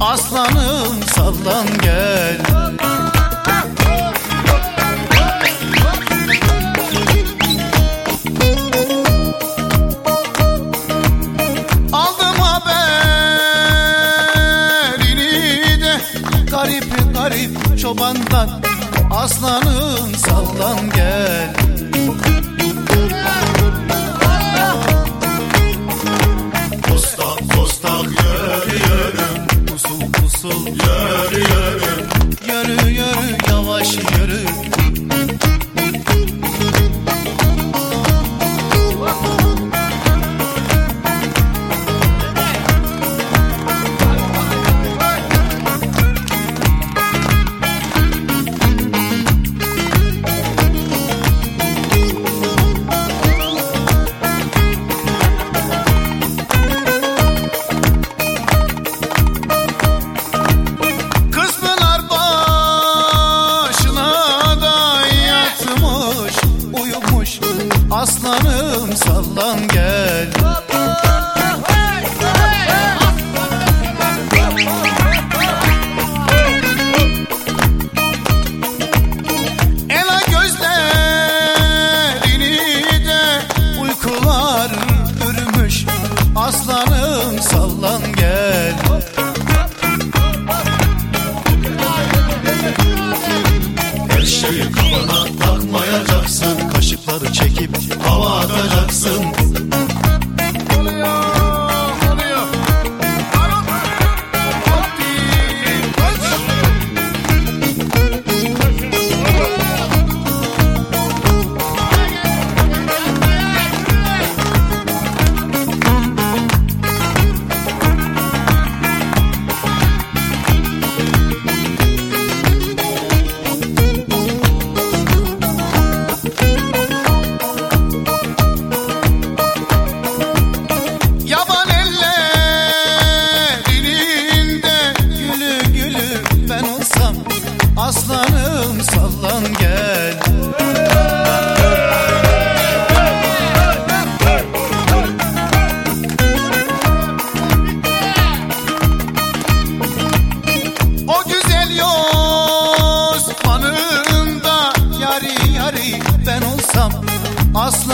Aslanım sallan gel. Aldım haberini de Garip garip çobandan. Aslanım sallan gel Yürü yürü Yürü yürü yavaş yürü sallan gel. Ela gözlerini de uykular ürümüş Aslanım sallan gel Aslanım sallan gel. O güzel yosmanın da yari yari ben olsam Aslanım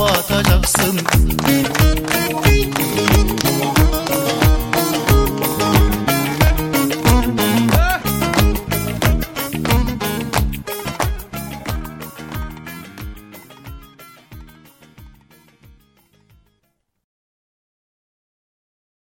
hava atacaksın.